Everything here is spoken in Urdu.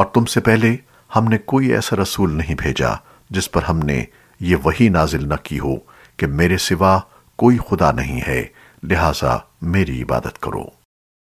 اور تم سے پہلے ہم نے کوئی ایسا رسول نہیں بھیجا جس پر ہم نے یہ وہی نازل نہ کی ہو کہ میرے سوا کوئی خدا نہیں ہے، لہذا میری عبادت کرو۔